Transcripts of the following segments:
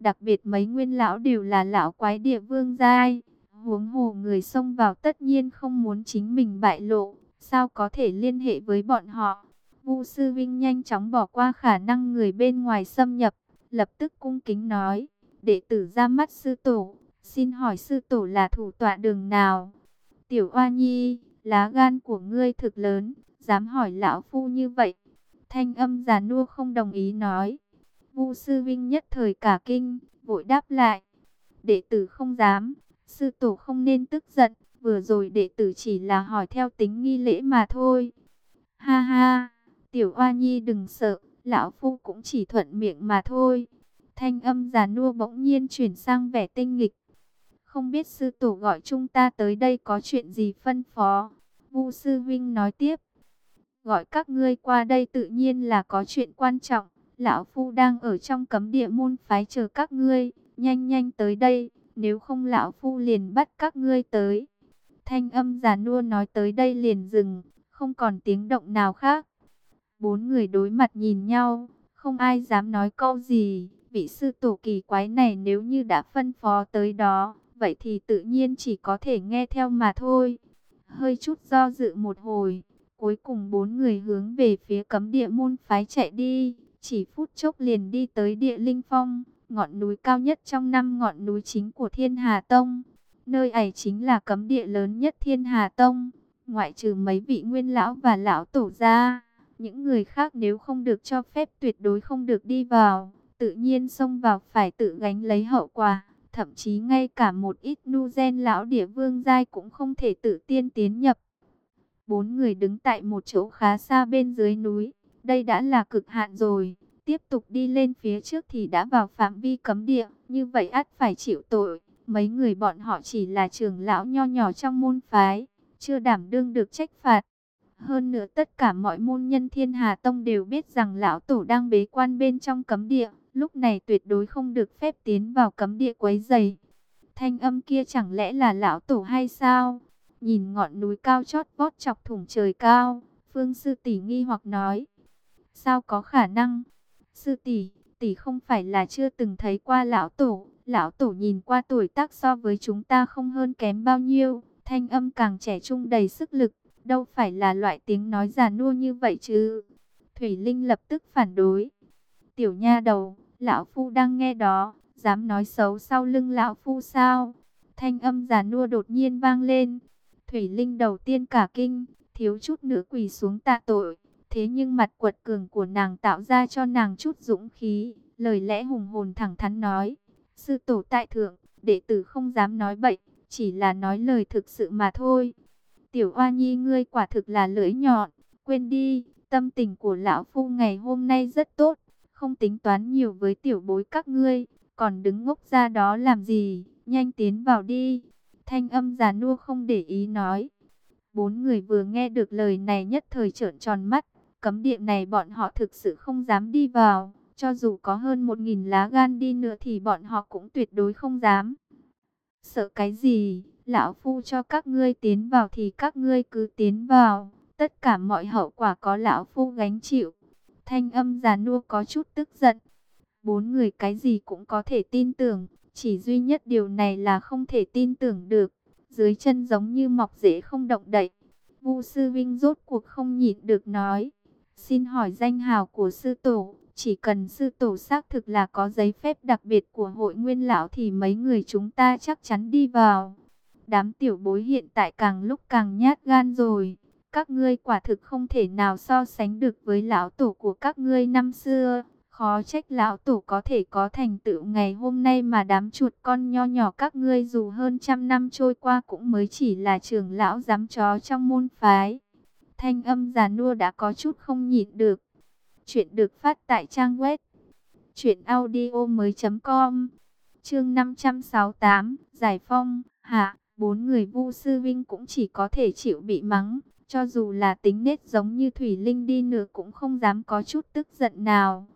Đặc biệt mấy nguyên lão đều là lão quái địa vương giai. Huống hồ người xông vào tất nhiên không muốn chính mình bại lộ. Sao có thể liên hệ với bọn họ? Vu Sư Vinh nhanh chóng bỏ qua khả năng người bên ngoài xâm nhập. Lập tức cung kính nói. Đệ tử ra mắt sư tổ. Xin hỏi sư tổ là thủ tọa đường nào? Tiểu Oa Nhi, lá gan của ngươi thực lớn. Dám hỏi lão phu như vậy. Thanh âm già nua không đồng ý nói. Vu sư vinh nhất thời cả kinh, vội đáp lại. Đệ tử không dám, sư tổ không nên tức giận, vừa rồi đệ tử chỉ là hỏi theo tính nghi lễ mà thôi. Ha ha, tiểu oa nhi đừng sợ, lão phu cũng chỉ thuận miệng mà thôi. Thanh âm già nua bỗng nhiên chuyển sang vẻ tinh nghịch. Không biết sư tổ gọi chúng ta tới đây có chuyện gì phân phó. Vu sư vinh nói tiếp. Gọi các ngươi qua đây tự nhiên là có chuyện quan trọng. Lão Phu đang ở trong cấm địa môn phái chờ các ngươi, nhanh nhanh tới đây, nếu không Lão Phu liền bắt các ngươi tới. Thanh âm già nua nói tới đây liền dừng, không còn tiếng động nào khác. Bốn người đối mặt nhìn nhau, không ai dám nói câu gì. Vị sư tổ kỳ quái này nếu như đã phân phó tới đó, vậy thì tự nhiên chỉ có thể nghe theo mà thôi. Hơi chút do dự một hồi, cuối cùng bốn người hướng về phía cấm địa môn phái chạy đi. Chỉ phút chốc liền đi tới địa linh phong, ngọn núi cao nhất trong năm ngọn núi chính của Thiên Hà Tông. Nơi ấy chính là cấm địa lớn nhất Thiên Hà Tông, ngoại trừ mấy vị nguyên lão và lão tổ ra. Những người khác nếu không được cho phép tuyệt đối không được đi vào, tự nhiên xông vào phải tự gánh lấy hậu quả. Thậm chí ngay cả một ít nu gen lão địa vương giai cũng không thể tự tiên tiến nhập. Bốn người đứng tại một chỗ khá xa bên dưới núi, đây đã là cực hạn rồi. Tiếp tục đi lên phía trước thì đã vào phạm vi cấm địa. Như vậy ắt phải chịu tội. Mấy người bọn họ chỉ là trưởng lão nho nhỏ trong môn phái. Chưa đảm đương được trách phạt. Hơn nữa tất cả mọi môn nhân thiên hà tông đều biết rằng lão tổ đang bế quan bên trong cấm địa. Lúc này tuyệt đối không được phép tiến vào cấm địa quấy dày. Thanh âm kia chẳng lẽ là lão tổ hay sao? Nhìn ngọn núi cao chót vót chọc thủng trời cao. Phương sư tỷ nghi hoặc nói. Sao có khả năng? Sư tỷ, tỷ không phải là chưa từng thấy qua lão tổ. Lão tổ nhìn qua tuổi tác so với chúng ta không hơn kém bao nhiêu. Thanh âm càng trẻ trung đầy sức lực. Đâu phải là loại tiếng nói già nua như vậy chứ. Thủy Linh lập tức phản đối. Tiểu nha đầu, lão phu đang nghe đó. Dám nói xấu sau lưng lão phu sao? Thanh âm già nua đột nhiên vang lên. Thủy Linh đầu tiên cả kinh, thiếu chút nữa quỳ xuống tạ tội. Thế nhưng mặt quật cường của nàng tạo ra cho nàng chút dũng khí, lời lẽ hùng hồn thẳng thắn nói. Sư tổ tại thượng, đệ tử không dám nói bậy, chỉ là nói lời thực sự mà thôi. Tiểu Oa Nhi ngươi quả thực là lưỡi nhọn, quên đi, tâm tình của lão phu ngày hôm nay rất tốt, không tính toán nhiều với tiểu bối các ngươi, còn đứng ngốc ra đó làm gì, nhanh tiến vào đi. Thanh âm già nua không để ý nói. Bốn người vừa nghe được lời này nhất thời trợn tròn mắt, Cấm địa này bọn họ thực sự không dám đi vào. Cho dù có hơn một nghìn lá gan đi nữa thì bọn họ cũng tuyệt đối không dám. Sợ cái gì? Lão Phu cho các ngươi tiến vào thì các ngươi cứ tiến vào. Tất cả mọi hậu quả có Lão Phu gánh chịu. Thanh âm già nua có chút tức giận. Bốn người cái gì cũng có thể tin tưởng. Chỉ duy nhất điều này là không thể tin tưởng được. Dưới chân giống như mọc rễ không động đậy. Vu sư Vinh rốt cuộc không nhịn được nói. Xin hỏi danh hào của sư tổ, chỉ cần sư tổ xác thực là có giấy phép đặc biệt của hội nguyên lão thì mấy người chúng ta chắc chắn đi vào. Đám tiểu bối hiện tại càng lúc càng nhát gan rồi. Các ngươi quả thực không thể nào so sánh được với lão tổ của các ngươi năm xưa. Khó trách lão tổ có thể có thành tựu ngày hôm nay mà đám chuột con nho nhỏ các ngươi dù hơn trăm năm trôi qua cũng mới chỉ là trưởng lão giám chó trong môn phái. Thanh âm già nua đã có chút không nhịn được. Chuyện được phát tại trang web truyệnaudiomoi.com. Chương 568, Giải Phong, hạ, bốn người Vu sư vinh cũng chỉ có thể chịu bị mắng, cho dù là tính nết giống như Thủy Linh đi nữa cũng không dám có chút tức giận nào.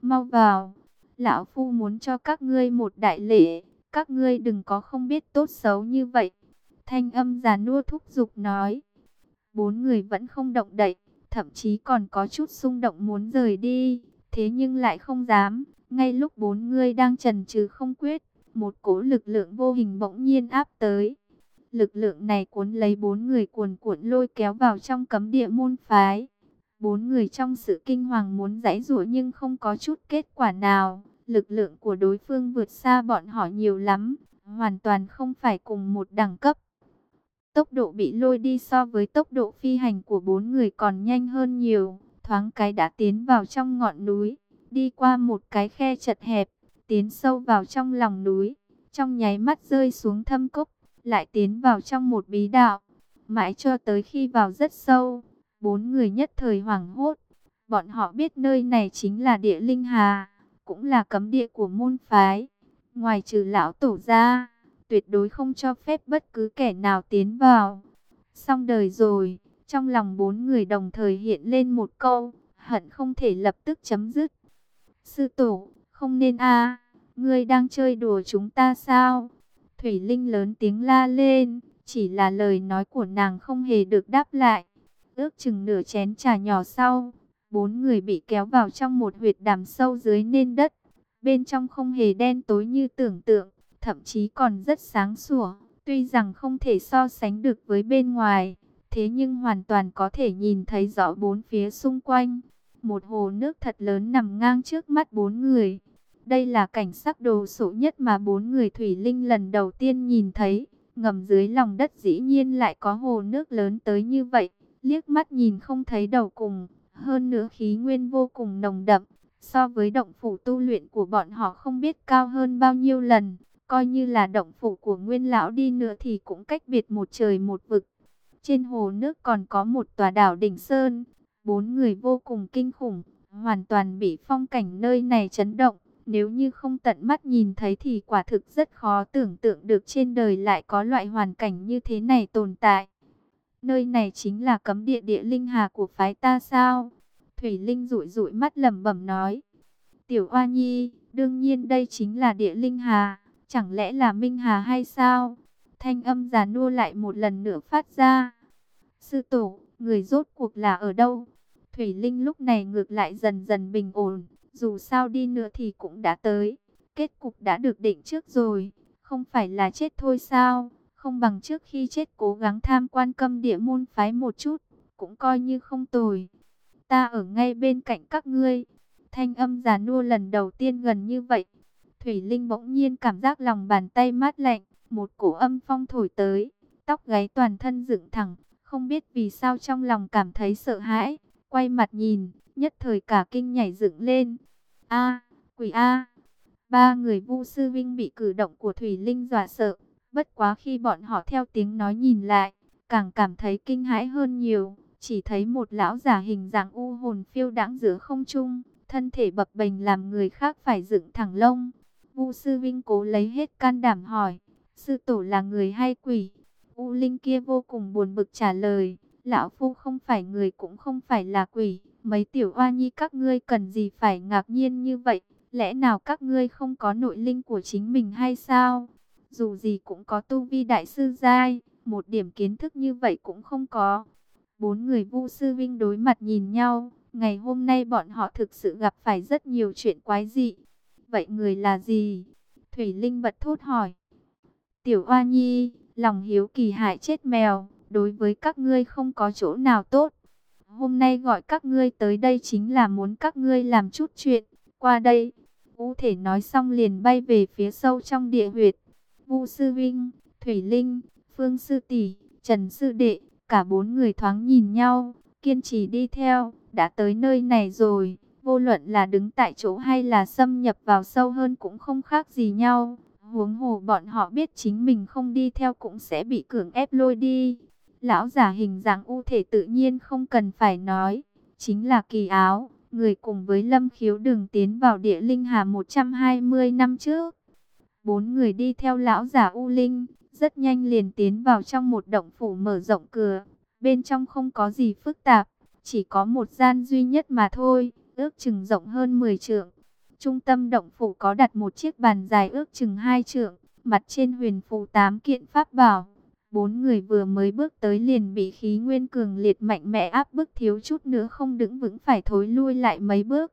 Mau vào, lão phu muốn cho các ngươi một đại lễ, các ngươi đừng có không biết tốt xấu như vậy. Thanh âm già nua thúc giục nói. Bốn người vẫn không động đậy, thậm chí còn có chút xung động muốn rời đi. thế nhưng lại không dám. Ngay lúc bốn người đang chần chừ không quyết, một cỗ lực lượng vô hình bỗng nhiên áp tới. Lực lượng này cuốn lấy bốn người cuồn cuộn lôi kéo vào trong cấm địa môn phái. Bốn người trong sự kinh hoàng muốn giải rủa nhưng không có chút kết quả nào. Lực lượng của đối phương vượt xa bọn họ nhiều lắm, hoàn toàn không phải cùng một đẳng cấp. Tốc độ bị lôi đi so với tốc độ phi hành của bốn người còn nhanh hơn nhiều. Thoáng cái đã tiến vào trong ngọn núi, đi qua một cái khe chật hẹp, tiến sâu vào trong lòng núi. Trong nháy mắt rơi xuống thâm cốc, lại tiến vào trong một bí đạo. Mãi cho tới khi vào rất sâu, bốn người nhất thời hoảng hốt. Bọn họ biết nơi này chính là địa linh hà, cũng là cấm địa của môn phái. Ngoài trừ lão tổ ra, tuyệt đối không cho phép bất cứ kẻ nào tiến vào. Xong đời rồi, trong lòng bốn người đồng thời hiện lên một câu, hận không thể lập tức chấm dứt. Sư tổ, không nên a ngươi đang chơi đùa chúng ta sao? Thủy Linh lớn tiếng la lên, chỉ là lời nói của nàng không hề được đáp lại. Ước chừng nửa chén trà nhỏ sau, bốn người bị kéo vào trong một huyệt đàm sâu dưới nền đất. Bên trong không hề đen tối như tưởng tượng, thậm chí còn rất sáng sủa. Tuy rằng không thể so sánh được với bên ngoài, thế nhưng hoàn toàn có thể nhìn thấy rõ bốn phía xung quanh. Một hồ nước thật lớn nằm ngang trước mắt bốn người. Đây là cảnh sắc đồ sộ nhất mà bốn người thủy linh lần đầu tiên nhìn thấy. Ngầm dưới lòng đất dĩ nhiên lại có hồ nước lớn tới như vậy. Liếc mắt nhìn không thấy đầu cùng. Hơn nữa khí nguyên vô cùng nồng đậm. So với động phủ tu luyện của bọn họ không biết cao hơn bao nhiêu lần. Coi như là động phủ của nguyên lão đi nữa thì cũng cách biệt một trời một vực. Trên hồ nước còn có một tòa đảo đỉnh sơn. Bốn người vô cùng kinh khủng, hoàn toàn bị phong cảnh nơi này chấn động. Nếu như không tận mắt nhìn thấy thì quả thực rất khó tưởng tượng được trên đời lại có loại hoàn cảnh như thế này tồn tại. Nơi này chính là cấm địa địa linh hà của phái ta sao? Thủy Linh rụi rụi mắt lẩm bẩm nói. Tiểu Oa Nhi, đương nhiên đây chính là địa linh hà, chẳng lẽ là Minh Hà hay sao? Thanh âm già nua lại một lần nữa phát ra. Sư tổ, người rốt cuộc là ở đâu? Thủy Linh lúc này ngược lại dần dần bình ổn, dù sao đi nữa thì cũng đã tới. Kết cục đã được định trước rồi, không phải là chết thôi sao? Không bằng trước khi chết cố gắng tham quan câm địa môn phái một chút, cũng coi như không tồi. Ta ở ngay bên cạnh các ngươi. Thanh âm già nua lần đầu tiên gần như vậy. Thủy Linh bỗng nhiên cảm giác lòng bàn tay mát lạnh, một cổ âm phong thổi tới, tóc gáy toàn thân dựng thẳng, không biết vì sao trong lòng cảm thấy sợ hãi, quay mặt nhìn, nhất thời cả kinh nhảy dựng lên. A, quỷ A. Ba người Vu Sư Vinh bị cử động của Thủy Linh dọa sợ, bất quá khi bọn họ theo tiếng nói nhìn lại, càng cảm thấy kinh hãi hơn nhiều, chỉ thấy một lão giả hình dạng u hồn phiêu đãng giữa không trung, thân thể bập bềnh làm người khác phải dựng thẳng lông. Vu Sư Vinh cố lấy hết can đảm hỏi, sư tổ là người hay quỷ? U Linh kia vô cùng buồn bực trả lời, lão phu không phải người cũng không phải là quỷ, mấy tiểu oa nhi các ngươi cần gì phải ngạc nhiên như vậy, lẽ nào các ngươi không có nội linh của chính mình hay sao? Dù gì cũng có tu vi đại sư giai, một điểm kiến thức như vậy cũng không có. Bốn người Vu sư vinh đối mặt nhìn nhau, ngày hôm nay bọn họ thực sự gặp phải rất nhiều chuyện quái dị. Vậy người là gì? Thủy Linh bật thốt hỏi. Tiểu hoa Nhi, lòng hiếu kỳ hại chết mèo, đối với các ngươi không có chỗ nào tốt. Hôm nay gọi các ngươi tới đây chính là muốn các ngươi làm chút chuyện, qua đây. Vũ thể nói xong liền bay về phía sâu trong địa huyệt. Vu Sư Vinh, Thủy Linh, Phương Sư Tỷ, Trần Sư Đệ, cả bốn người thoáng nhìn nhau, kiên trì đi theo, đã tới nơi này rồi. Vô luận là đứng tại chỗ hay là xâm nhập vào sâu hơn cũng không khác gì nhau. Huống hồ bọn họ biết chính mình không đi theo cũng sẽ bị cưỡng ép lôi đi. Lão giả hình dạng u thể tự nhiên không cần phải nói. Chính là kỳ áo, người cùng với lâm khiếu đường tiến vào địa linh hà 120 năm trước. Bốn người đi theo lão giả u linh, rất nhanh liền tiến vào trong một động phủ mở rộng cửa. Bên trong không có gì phức tạp, chỉ có một gian duy nhất mà thôi, ước chừng rộng hơn 10 trượng. Trung tâm động phủ có đặt một chiếc bàn dài ước chừng hai trượng, mặt trên huyền phù tám kiện pháp bảo. Bốn người vừa mới bước tới liền bị khí nguyên cường liệt mạnh mẽ áp bức thiếu chút nữa không đứng vững phải thối lui lại mấy bước.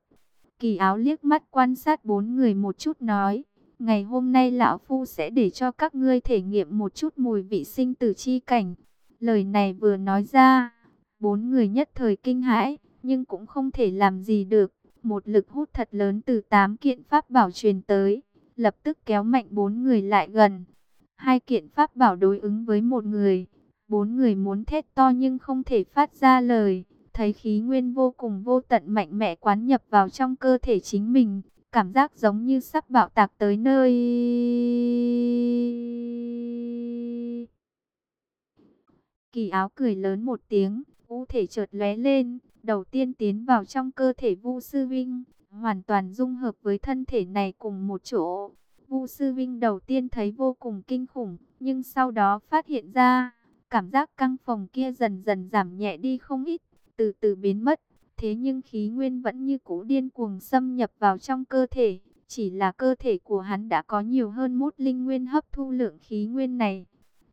Kỳ áo liếc mắt quan sát bốn người một chút nói, ngày hôm nay lão phu sẽ để cho các ngươi thể nghiệm một chút mùi vị sinh tử chi cảnh. Lời này vừa nói ra, bốn người nhất thời kinh hãi, nhưng cũng không thể làm gì được. Một lực hút thật lớn từ tám kiện pháp bảo truyền tới, lập tức kéo mạnh bốn người lại gần. Hai kiện pháp bảo đối ứng với một người, bốn người muốn thét to nhưng không thể phát ra lời. Thấy khí nguyên vô cùng vô tận mạnh mẽ quán nhập vào trong cơ thể chính mình, cảm giác giống như sắp bạo tạc tới nơi. Kỳ áo cười lớn một tiếng, u thể chợt lóe lên, đầu tiên tiến vào trong cơ thể Vu Sư Vinh, hoàn toàn dung hợp với thân thể này cùng một chỗ. Vu Sư Vinh đầu tiên thấy vô cùng kinh khủng, nhưng sau đó phát hiện ra, cảm giác căng phòng kia dần dần giảm nhẹ đi không ít, từ từ biến mất. Thế nhưng khí nguyên vẫn như cũ điên cuồng xâm nhập vào trong cơ thể, chỉ là cơ thể của hắn đã có nhiều hơn Mút linh nguyên hấp thu lượng khí nguyên này.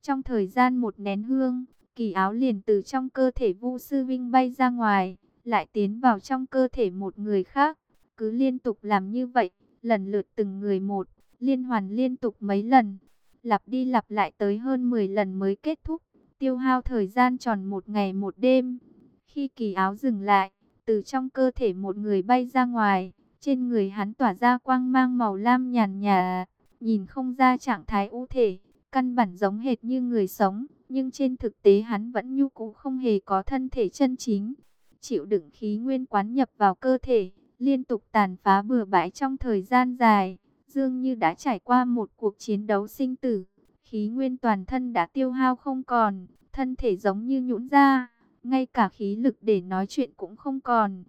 Trong thời gian một nén hương, kỳ áo liền từ trong cơ thể Vu Sư Vinh bay ra ngoài, lại tiến vào trong cơ thể một người khác. Cứ liên tục làm như vậy, lần lượt từng người một, liên hoàn liên tục mấy lần, lặp đi lặp lại tới hơn 10 lần mới kết thúc, tiêu hao thời gian tròn một ngày một đêm. Khi kỳ áo dừng lại, từ trong cơ thể một người bay ra ngoài, trên người hắn tỏa ra quang mang màu lam nhàn nhạt, nhìn không ra trạng thái u thể, căn bản giống hệt như người sống, nhưng trên thực tế hắn vẫn nhu cũ không hề có thân thể chân chính. Chịu đựng khí nguyên quán nhập vào cơ thể, liên tục tàn phá bừa bãi trong thời gian dài, dường như đã trải qua một cuộc chiến đấu sinh tử. Khí nguyên toàn thân đã tiêu hao không còn, thân thể giống như nhũn ra, ngay cả khí lực để nói chuyện cũng không còn.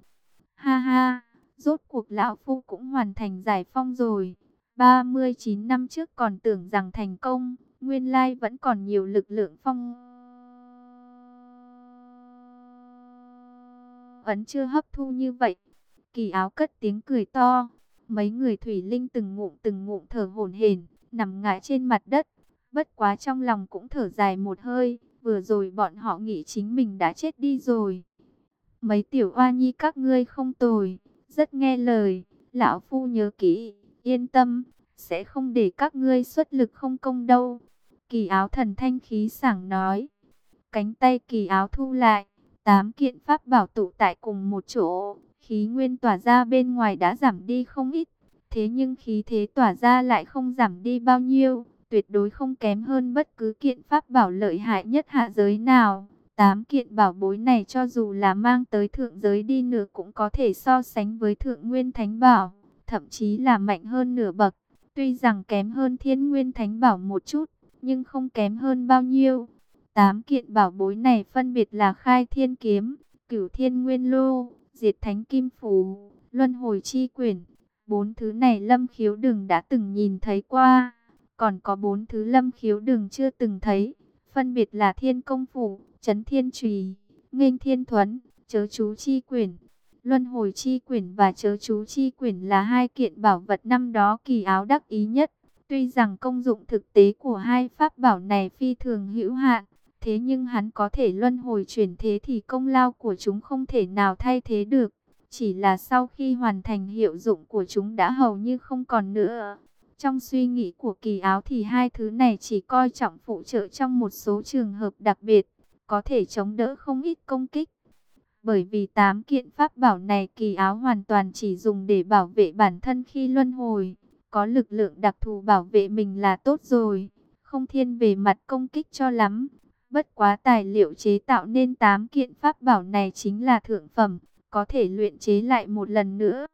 Ha ha, rốt cuộc lão phu cũng hoàn thành giải phong rồi. 39 năm trước còn tưởng rằng thành công, nguyên lai vẫn còn nhiều lực lượng phong. Ấn chưa hấp thu như vậy. Kỳ áo cất tiếng cười to. Mấy người thủy linh từng ngụm từng ngụm thở hổn hển, nằm ngã trên mặt đất. Bất quá trong lòng cũng thở dài một hơi, vừa rồi bọn họ nghĩ chính mình đã chết đi rồi. Mấy tiểu oa nhi các ngươi không tồi, rất nghe lời, lão phu nhớ kỹ, yên tâm, sẽ không để các ngươi xuất lực không công đâu. Kỳ áo thần thanh khí sảng nói. Cánh tay kỳ áo thu lại, tám kiện pháp bảo tụ tại cùng một chỗ, khí nguyên tỏa ra bên ngoài đã giảm đi không ít, thế nhưng khí thế tỏa ra lại không giảm đi bao nhiêu, tuyệt đối không kém hơn bất cứ kiện pháp bảo lợi hại nhất hạ giới nào. Tám kiện bảo bối này cho dù là mang tới thượng giới đi nữa cũng có thể so sánh với thượng nguyên thánh bảo, thậm chí là mạnh hơn nửa bậc. Tuy rằng kém hơn thiên nguyên thánh bảo một chút, nhưng không kém hơn bao nhiêu. Tám kiện bảo bối này phân biệt là khai thiên kiếm, cửu thiên nguyên lô, diệt thánh kim phù, luân hồi chi quyển. Bốn thứ này lâm khiếu đừng đã từng nhìn thấy qua. Còn có bốn thứ lâm khiếu đừng chưa từng thấy. Phân biệt là thiên công phủ, chấn thiên trùy, nghênh thiên thuấn, chớ chú chi quyển. Luân hồi chi quyển và chớ chú chi quyển là hai kiện bảo vật năm đó kỳ áo đắc ý nhất. Tuy rằng công dụng thực tế của hai pháp bảo này phi thường hữu hạn, thế nhưng hắn có thể luân hồi chuyển thế thì công lao của chúng không thể nào thay thế được. Chỉ là sau khi hoàn thành hiệu dụng của chúng đã hầu như không còn nữa. Trong suy nghĩ của kỳ áo thì hai thứ này chỉ coi trọng phụ trợ trong một số trường hợp đặc biệt, có thể chống đỡ không ít công kích. Bởi vì tám kiện pháp bảo này kỳ áo hoàn toàn chỉ dùng để bảo vệ bản thân khi luân hồi. Có lực lượng đặc thù bảo vệ mình là tốt rồi, không thiên về mặt công kích cho lắm. Bất quá tài liệu chế tạo nên tám kiện pháp bảo này chính là thượng phẩm, có thể luyện chế lại một lần nữa.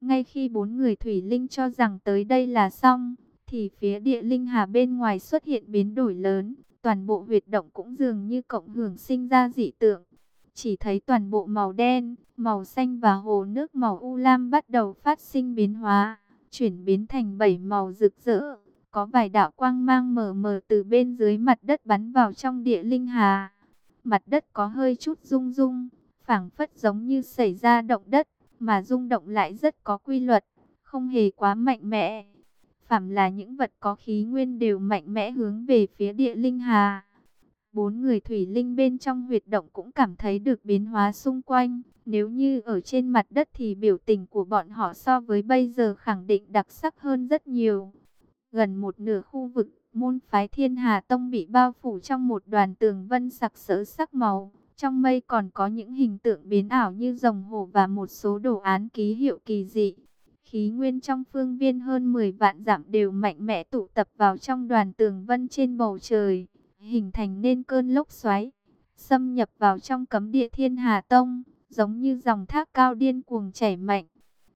Ngay khi bốn người thủy linh cho rằng tới đây là xong, thì phía địa linh hà bên ngoài xuất hiện biến đổi lớn. Toàn bộ huyệt động cũng dường như cộng hưởng sinh ra dị tượng. Chỉ thấy toàn bộ màu đen, màu xanh và hồ nước màu u lam bắt đầu phát sinh biến hóa, chuyển biến thành bảy màu rực rỡ. Có vài đạo quang mang mờ mờ từ bên dưới mặt đất bắn vào trong địa linh hà. Mặt đất có hơi chút rung rung, phảng phất giống như xảy ra động đất mà rung động lại rất có quy luật, không hề quá mạnh mẽ. Phạm là những vật có khí nguyên đều mạnh mẽ hướng về phía địa linh hà. Bốn người thủy linh bên trong huyệt động cũng cảm thấy được biến hóa xung quanh. Nếu như ở trên mặt đất thì biểu tình của bọn họ so với bây giờ khẳng định đặc sắc hơn rất nhiều. Gần một nửa khu vực, môn phái Thiên Hà Tông bị bao phủ trong một đoàn tường vân sặc sỡ sắc màu. Trong mây còn có những hình tượng biến ảo như rồng hổ và một số đồ án ký hiệu kỳ dị. Khí nguyên trong phương viên hơn 10 vạn dặm đều mạnh mẽ tụ tập vào trong đoàn tường vân trên bầu trời, hình thành nên cơn lốc xoáy, xâm nhập vào trong cấm địa Thiên Hà Tông, giống như dòng thác cao điên cuồng chảy mạnh.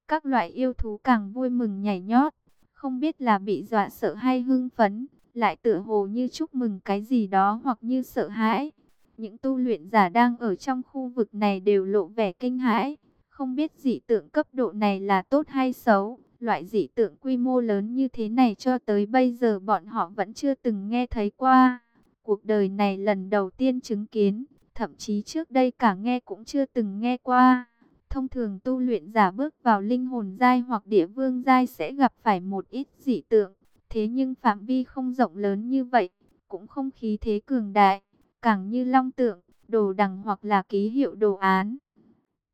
Các loại yêu thú càng vui mừng nhảy nhót, không biết là bị dọa sợ hay hưng phấn, lại tựa hồ như chúc mừng cái gì đó hoặc như sợ hãi. Những tu luyện giả đang ở trong khu vực này đều lộ vẻ kinh hãi. Không biết dị tượng cấp độ này là tốt hay xấu. Loại dị tượng quy mô lớn như thế này cho tới bây giờ bọn họ vẫn chưa từng nghe thấy qua. Cuộc đời này lần đầu tiên chứng kiến, thậm chí trước đây cả nghe cũng chưa từng nghe qua. Thông thường tu luyện giả bước vào linh hồn giai hoặc địa vương giai sẽ gặp phải một ít dị tượng. Thế nhưng phạm vi không rộng lớn như vậy, cũng không khí thế cường đại càng như long tượng, đồ đằng hoặc là ký hiệu đồ án.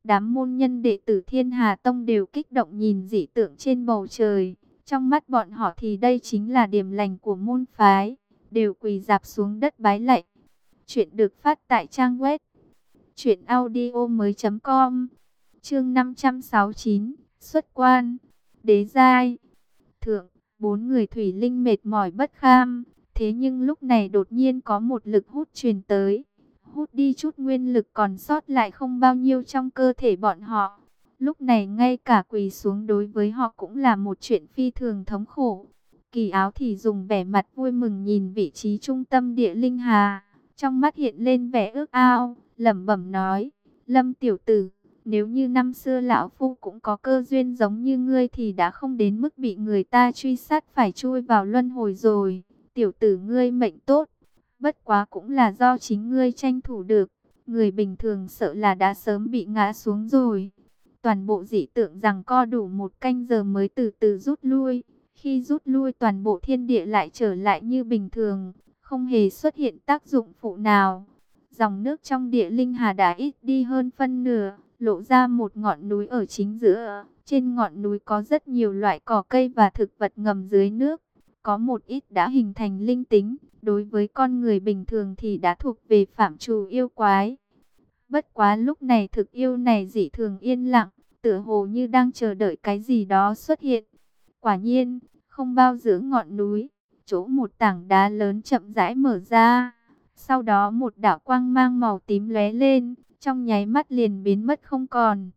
Đám môn nhân đệ tử Thiên Hà Tông đều kích động nhìn dị tượng trên bầu trời. Trong mắt bọn họ thì đây chính là điểm lành của môn phái, đều quỳ dạp xuống đất bái lạy. Chuyện được phát tại trang web truyệnaudiomoi.com. Chương 569, xuất quan, đế giai. Thượng, bốn người thủy linh mệt mỏi bất kham, Thế nhưng lúc này đột nhiên có một lực hút truyền tới, hút đi chút nguyên lực còn sót lại không bao nhiêu trong cơ thể bọn họ. Lúc này ngay cả quỳ xuống đối với họ cũng là một chuyện phi thường thống khổ. Kỳ áo thì dùng vẻ mặt vui mừng nhìn vị trí trung tâm địa linh hà, trong mắt hiện lên vẻ ước ao, lẩm bẩm nói, Lâm tiểu tử, nếu như năm xưa lão phu cũng có cơ duyên giống như ngươi thì đã không đến mức bị người ta truy sát phải chui vào luân hồi rồi. Tiểu tử ngươi mệnh tốt, bất quá cũng là do chính ngươi tranh thủ được, người bình thường sợ là đã sớm bị ngã xuống rồi. Toàn bộ dị tượng rằng co đủ một canh giờ mới từ từ rút lui, khi rút lui toàn bộ thiên địa lại trở lại như bình thường, không hề xuất hiện tác dụng phụ nào. Dòng nước trong địa linh hà đã ít đi hơn phân nửa, lộ ra một ngọn núi ở chính giữa. Trên ngọn núi có rất nhiều loại cỏ cây và thực vật ngầm dưới nước có một ít đã hình thành linh tính, đối với con người bình thường thì đã thuộc về phạm trù yêu quái. Bất quá lúc này thực yêu này dị thường yên lặng, tựa hồ như đang chờ đợi cái gì đó xuất hiện. Quả nhiên, không bao giữa ngọn núi, chỗ một tảng đá lớn chậm rãi mở ra. Sau đó một đạo quang mang màu tím lóe lên, trong nháy mắt liền biến mất không còn.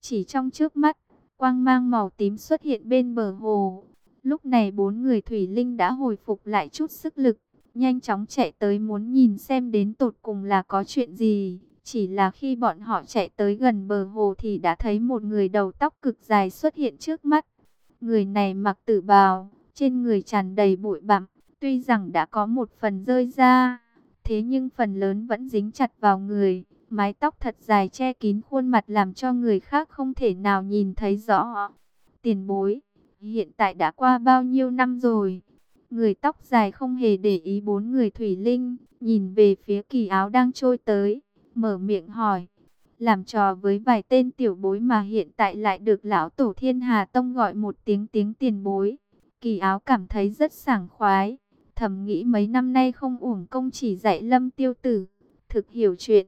Chỉ trong trước mắt, quang mang màu tím xuất hiện bên bờ hồ, Lúc này bốn người thủy linh đã hồi phục lại chút sức lực, nhanh chóng chạy tới muốn nhìn xem đến tột cùng là có chuyện gì. Chỉ là khi bọn họ chạy tới gần bờ hồ thì đã thấy một người đầu tóc cực dài xuất hiện trước mắt. Người này mặc tử bào, trên người tràn đầy bụi bặm, tuy rằng đã có một phần rơi ra, thế nhưng phần lớn vẫn dính chặt vào người. Mái tóc thật dài che kín khuôn mặt làm cho người khác không thể nào nhìn thấy rõ. Tiền bối Hiện tại đã qua bao nhiêu năm rồi? Người tóc dài không hề để ý bốn người thủy linh, nhìn về phía kỳ áo đang trôi tới, mở miệng hỏi. Làm trò với vài tên tiểu bối mà hiện tại lại được lão tổ thiên hà tông gọi một tiếng tiếng tiền bối. Kỳ áo cảm thấy rất sảng khoái, thầm nghĩ mấy năm nay không uổng công chỉ dạy lâm tiêu tử, thực hiểu chuyện.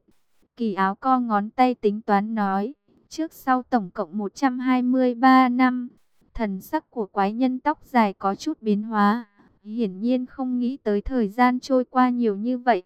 Kỳ áo co ngón tay tính toán nói, trước sau tổng cộng 123 năm, Thần sắc của quái nhân tóc dài có chút biến hóa. Hiển nhiên không nghĩ tới thời gian trôi qua nhiều như vậy.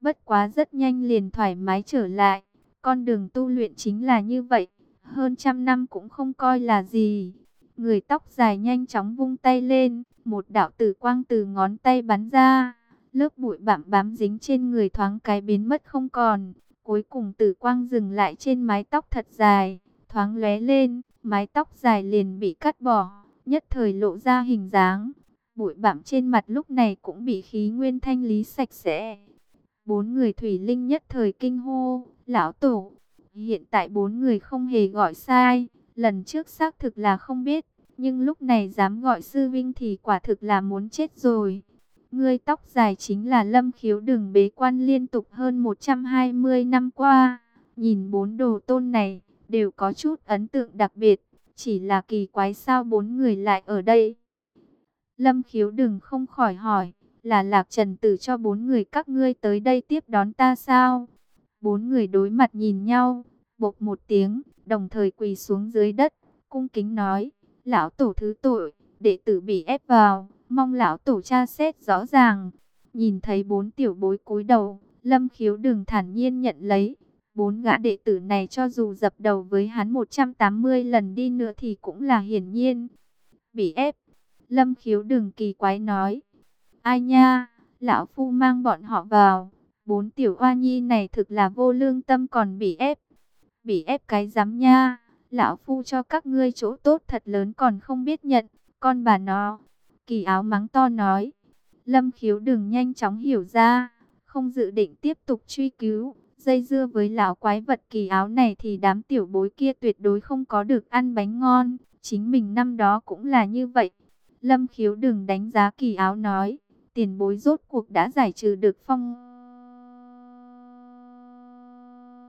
Bất quá rất nhanh liền thoải mái trở lại. Con đường tu luyện chính là như vậy. Hơn trăm năm cũng không coi là gì. Người tóc dài nhanh chóng vung tay lên. Một đạo tử quang từ ngón tay bắn ra. Lớp bụi bặm bám dính trên người thoáng cái biến mất không còn. Cuối cùng tử quang dừng lại trên mái tóc thật dài. Thoáng lóe lên, mái tóc dài liền bị cắt bỏ, nhất thời lộ ra hình dáng. Bụi bặm trên mặt lúc này cũng bị khí nguyên thanh lý sạch sẽ. Bốn người thủy linh nhất thời kinh hô, lão tổ. Hiện tại bốn người không hề gọi sai, lần trước xác thực là không biết, nhưng lúc này dám gọi sư vinh thì quả thực là muốn chết rồi. Ngươi tóc dài chính là lâm khiếu đường bế quan liên tục hơn 120 năm qua. Nhìn bốn đồ tôn này, đều có chút ấn tượng đặc biệt. Chỉ là kỳ quái sao bốn người lại ở đây. Lâm khiếu đừng không khỏi hỏi, là lạc trần tử cho bốn người các ngươi tới đây tiếp đón ta sao? Bốn người đối mặt nhìn nhau, bộc một tiếng, đồng thời quỳ xuống dưới đất, cung kính nói, lão tổ thứ tội, đệ tử bị ép vào, mong lão tổ tra xét rõ ràng. Nhìn thấy bốn tiểu bối cúi đầu, lâm khiếu đừng thản nhiên nhận lấy, Bốn gã đệ tử này cho dù dập đầu với hắn 180 lần đi nữa thì cũng là hiển nhiên. Bị ép. Lâm khiếu đừng kỳ quái nói. Ai nha, lão phu mang bọn họ vào. Bốn tiểu hoa nhi này thực là vô lương tâm còn bị ép. Bị ép cái dám nha. Lão phu cho các ngươi chỗ tốt thật lớn còn không biết nhận. Con bà nó. Kỳ áo mắng to nói. Lâm khiếu đừng nhanh chóng hiểu ra. Không dự định tiếp tục truy cứu dây dưa với lão quái vật kỳ áo này thì đám tiểu bối kia tuyệt đối không có được ăn bánh ngon. Chính mình năm đó cũng là như vậy. Lâm khiếu đừng đánh giá kỳ áo nói, tiền bối rốt cuộc đã giải trừ được phong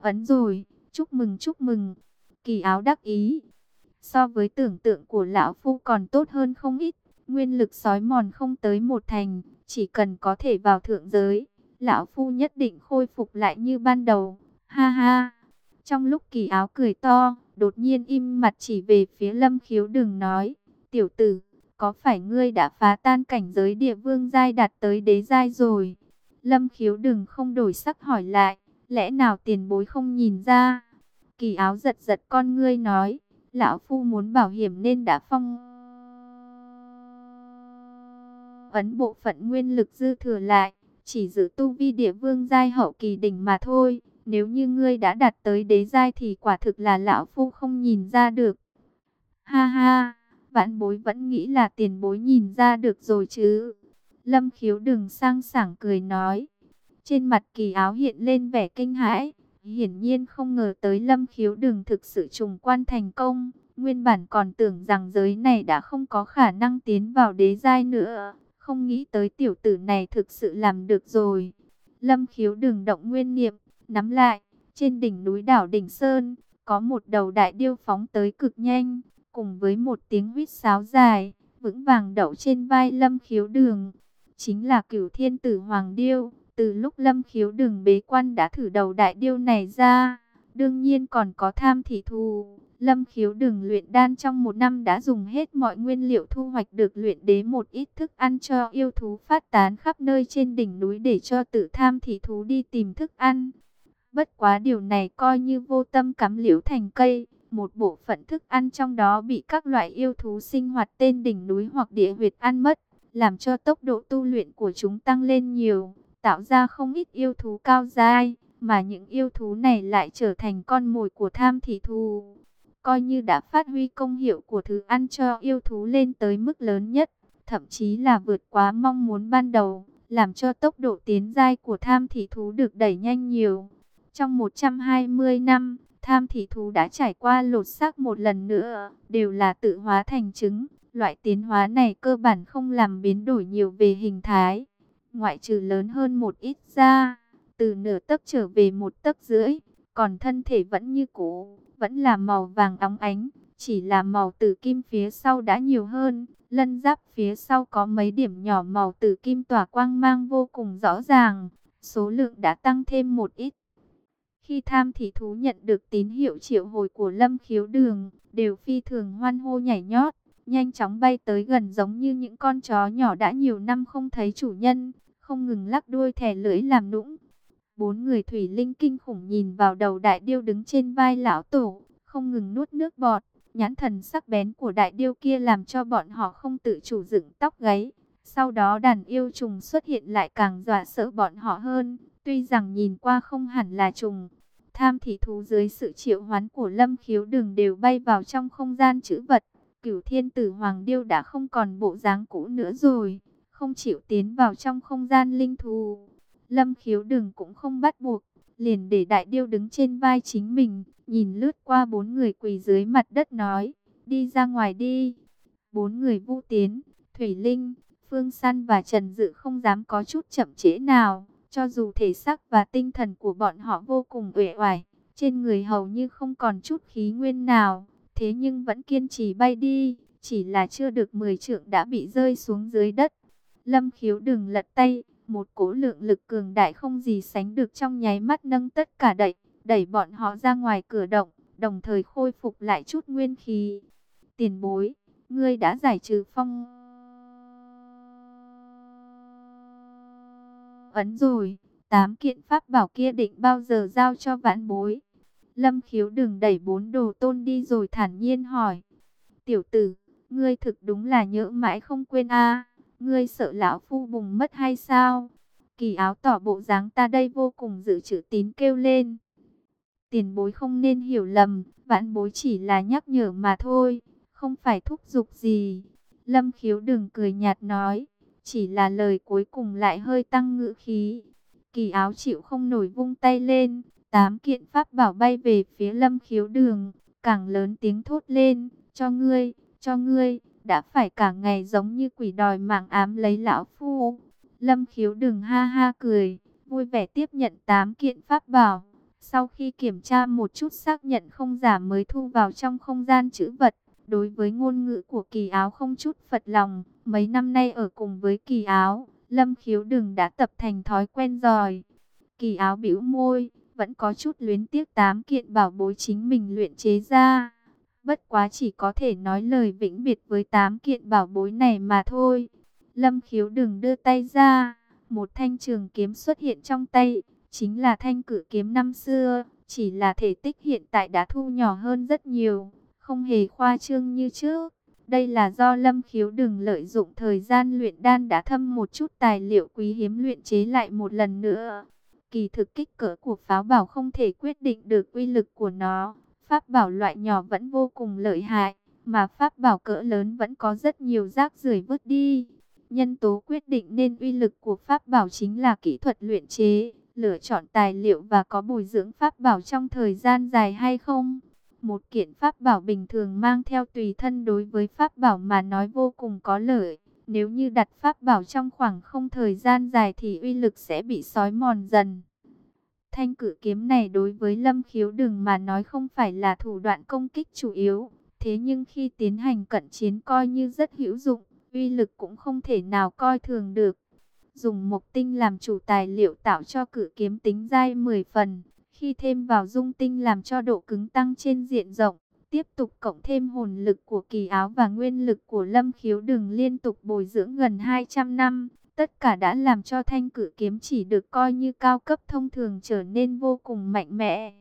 ấn rồi, chúc mừng chúc mừng. Kỳ áo đắc ý, so với tưởng tượng của lão phu còn tốt hơn không ít, nguyên lực sói mòn không tới một thành, chỉ cần có thể vào thượng giới lão phu nhất định khôi phục lại như ban đầu. Ha ha. Trong lúc kỳ áo cười to, đột nhiên im mặt chỉ về phía lâm khiếu đừng nói. Tiểu tử, có phải ngươi đã phá tan cảnh giới địa vương giai đạt tới đế giai rồi? Lâm khiếu đừng không đổi sắc hỏi lại, lẽ nào tiền bối không nhìn ra? Kỳ áo giật giật con ngươi nói, lão phu muốn bảo hiểm nên đã phong ấn bộ phận nguyên lực dư thừa lại chỉ giữ tu vi địa vương giai hậu kỳ đỉnh mà thôi. Nếu như ngươi đã đạt tới đế giai thì quả thực là lão phu không nhìn ra được. Ha ha, vãn bối vẫn nghĩ là tiền bối nhìn ra được rồi chứ. Lâm khiếu đừng sang sảng cười nói. Trên mặt kỳ áo hiện lên vẻ kinh hãi. Hiển nhiên không ngờ tới lâm khiếu đừng thực sự trùng quan thành công. Nguyên bản còn tưởng rằng giới này đã không có khả năng tiến vào đế giai nữa. Không nghĩ tới tiểu tử này thực sự làm được rồi. Lâm khiếu đừng động nguyên niệm, nắm lại. Trên đỉnh núi đảo đỉnh Sơn, có một đầu đại điêu phóng tới cực nhanh. Cùng với một tiếng huýt sáo dài, vững vàng đậu trên vai lâm khiếu đường. Chính là cửu thiên tử Hoàng Điêu. Từ lúc lâm khiếu đường bế quan đã thử đầu đại điêu này ra. Đương nhiên còn có tham thị thù. Lâm khiếu đường luyện đan trong một năm đã dùng hết mọi nguyên liệu thu hoạch được luyện đế một ít thức ăn cho yêu thú phát tán khắp nơi trên đỉnh núi để cho tự tham thị thú đi tìm thức ăn. Bất quá điều này coi như vô tâm cắm liễu thành cây. Một bộ phận thức ăn trong đó bị các loại yêu thú sinh hoạt tên đỉnh núi hoặc địa huyệt ăn mất, làm cho tốc độ tu luyện của chúng tăng lên nhiều, tạo ra không ít yêu thú cao dai, mà những yêu thú này lại trở thành con mồi của tham thị thú coi như đã phát huy công hiệu của thứ ăn cho yêu thú lên tới mức lớn nhất, thậm chí là vượt quá mong muốn ban đầu, làm cho tốc độ tiến giai của tham thị thú được đẩy nhanh nhiều. Trong 120 năm, tham thị thú đã trải qua lột xác một lần nữa, đều là tự hóa thành trứng. Loại tiến hóa này cơ bản không làm biến đổi nhiều về hình thái, ngoại trừ lớn hơn một ít ra, từ nửa tấc trở về một tấc rưỡi, còn thân thể vẫn như cũ vẫn là màu vàng óng ánh, chỉ là màu tử kim phía sau đã nhiều hơn, lân giáp phía sau có mấy điểm nhỏ màu tử kim tỏa quang mang vô cùng rõ ràng, số lượng đã tăng thêm một ít. Khi tham thị thú nhận được tín hiệu triệu hồi của lâm khiếu đường, đều phi thường hoan hô nhảy nhót, nhanh chóng bay tới gần giống như những con chó nhỏ đã nhiều năm không thấy chủ nhân, không ngừng lắc đuôi thẻ lưỡi làm nũng. Bốn người thủy linh kinh khủng nhìn vào đầu đại điêu đứng trên vai lão tổ, không ngừng nuốt nước bọt. Nhãn thần sắc bén của đại điêu kia làm cho bọn họ không tự chủ dựng tóc gáy. Sau đó đàn yêu trùng xuất hiện lại càng dọa sợ bọn họ hơn. Tuy rằng nhìn qua không hẳn là trùng. Tham thị thú dưới sự triệu hoán của lâm khiếu đường đều bay vào trong không gian chữ vật. Cửu thiên tử hoàng điêu đã không còn bộ dáng cũ nữa rồi. Không chịu tiến vào trong không gian linh thú Lâm khiếu đường cũng không bắt buộc, liền để đại điêu đứng trên vai chính mình, nhìn lướt qua bốn người quỳ dưới mặt đất nói, đi ra ngoài đi. Bốn người vu tiến, Thủy Linh, Phương San và Trần Dự không dám có chút chậm trễ nào, cho dù thể xác và tinh thần của bọn họ vô cùng uể oải, trên người hầu như không còn chút khí nguyên nào, thế nhưng vẫn kiên trì bay đi, chỉ là chưa được 10 trượng đã bị rơi xuống dưới đất. Lâm khiếu đừng lật tay, một cỗ lượng lực cường đại không gì sánh được trong nháy mắt nâng tất cả đẩy, đẩy bọn họ ra ngoài cửa động, đồng thời khôi phục lại chút nguyên khí. Tiền bối, ngươi đã giải trừ phong ấn rồi, tám kiện pháp bảo kia định bao giờ giao cho vãn bối. Lâm khiếu đừng đẩy bốn đồ tôn đi rồi thản nhiên hỏi. Tiểu tử, ngươi thực đúng là nhớ mãi không quên a ngươi sợ lão phu bùng mất hay sao? Kỳ áo tỏ bộ dáng ta đây vô cùng giữ chữ tín kêu lên. Tiền bối không nên hiểu lầm, vãn bối chỉ là nhắc nhở mà thôi, không phải thúc giục gì. Lâm khiếu đừng cười nhạt nói, chỉ là lời cuối cùng lại hơi tăng ngữ khí. Kỳ áo chịu không nổi vung tay lên, tám kiện pháp bảo bay về phía lâm khiếu đường, càng lớn tiếng thốt lên, cho ngươi, cho ngươi, đã phải cả ngày giống như quỷ đòi mạng ám lấy lão phu. Lâm khiếu đường ha ha cười, vui vẻ tiếp nhận tám kiện pháp bảo. Sau khi kiểm tra một chút xác nhận không giả mới thu vào trong không gian chữ vật. Đối với ngôn ngữ của kỳ áo không chút phật lòng, mấy năm nay ở cùng với kỳ áo, lâm khiếu đừng đã tập thành thói quen rồi. Kỳ áo bĩu môi, vẫn có chút luyến tiếc tám kiện bảo bối chính mình luyện chế ra. Bất quá chỉ có thể nói lời vĩnh biệt với tám kiện bảo bối này mà thôi. Lâm khiếu đừng đưa tay ra, một thanh trường kiếm xuất hiện trong tay, chính là thanh cử kiếm năm xưa, chỉ là thể tích hiện tại đã thu nhỏ hơn rất nhiều, không hề khoa trương như trước. Đây là do Lâm Khiếu đừng lợi dụng thời gian luyện đan đã thâm một chút tài liệu quý hiếm luyện chế lại một lần nữa. Kỳ thực kích cỡ của pháo bảo không thể quyết định được uy lực của nó. Pháp bảo loại nhỏ vẫn vô cùng lợi hại, mà pháp bảo cỡ lớn vẫn có rất nhiều rác rưởi vứt đi. Nhân tố quyết định nên uy lực của pháp bảo chính là kỹ thuật luyện chế, lựa chọn tài liệu và có bồi dưỡng pháp bảo trong thời gian dài hay không. Một kiện pháp bảo bình thường mang theo tùy thân đối với pháp bảo mà nói vô cùng có lợi. Nếu như đặt pháp bảo trong khoảng không thời gian dài thì uy lực sẽ bị sói mòn dần. Thanh cử kiếm này đối với lâm khiếu đừng mà nói không phải là thủ đoạn công kích chủ yếu. Thế nhưng khi tiến hành cận chiến coi như rất hữu dụng, uy lực cũng không thể nào coi thường được. Dùng mộc tinh làm chủ tài liệu tạo cho cử kiếm tính dai 10 phần. Khi thêm vào dung tinh làm cho độ cứng tăng trên diện rộng, tiếp tục cộng thêm hồn lực của kỳ áo và nguyên lực của lâm khiếu đừng liên tục bồi dưỡng gần 200 năm. Tất cả đã làm cho thanh cử kiếm chỉ được coi như cao cấp thông thường trở nên vô cùng mạnh mẽ.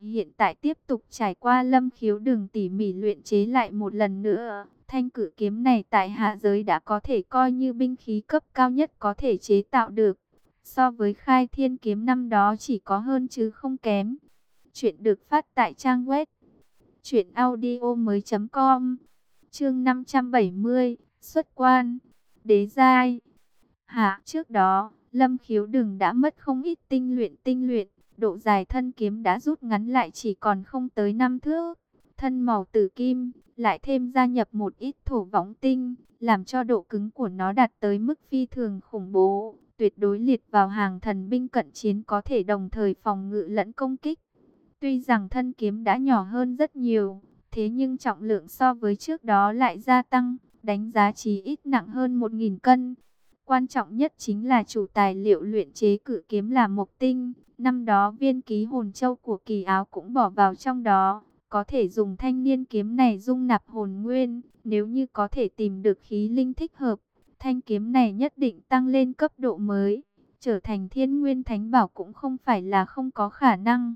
Hiện tại tiếp tục trải qua lâm khiếu đường tỉ mỉ luyện chế lại một lần nữa. Thanh cử kiếm này tại hạ giới đã có thể coi như binh khí cấp cao nhất có thể chế tạo được. So với khai thiên kiếm năm đó chỉ có hơn chứ không kém. Chuyện được phát tại trang web. chuyệnaudio mới.com Chương 570 Xuất quan Đế giai Hạ trước đó, Lâm Khiếu Đừng đã mất không ít tinh luyện tinh luyện, độ dài thân kiếm đã rút ngắn lại chỉ còn không tới năm thước. Thân màu tử kim, lại thêm gia nhập một ít thổ võng tinh, làm cho độ cứng của nó đạt tới mức phi thường khủng bố, tuyệt đối liệt vào hàng thần binh cận chiến có thể đồng thời phòng ngự lẫn công kích. Tuy rằng thân kiếm đã nhỏ hơn rất nhiều, thế nhưng trọng lượng so với trước đó lại gia tăng, đánh giá chỉ ít nặng hơn 1.000 cân. Quan trọng nhất chính là chủ tài liệu luyện chế cử kiếm là mộc tinh. Năm đó viên ký hồn châu của kỳ áo cũng bỏ vào trong đó. Có thể dùng thanh niên kiếm này dung nạp hồn nguyên. Nếu như có thể tìm được khí linh thích hợp, thanh kiếm này nhất định tăng lên cấp độ mới. Trở thành thiên nguyên thánh bảo cũng không phải là không có khả năng.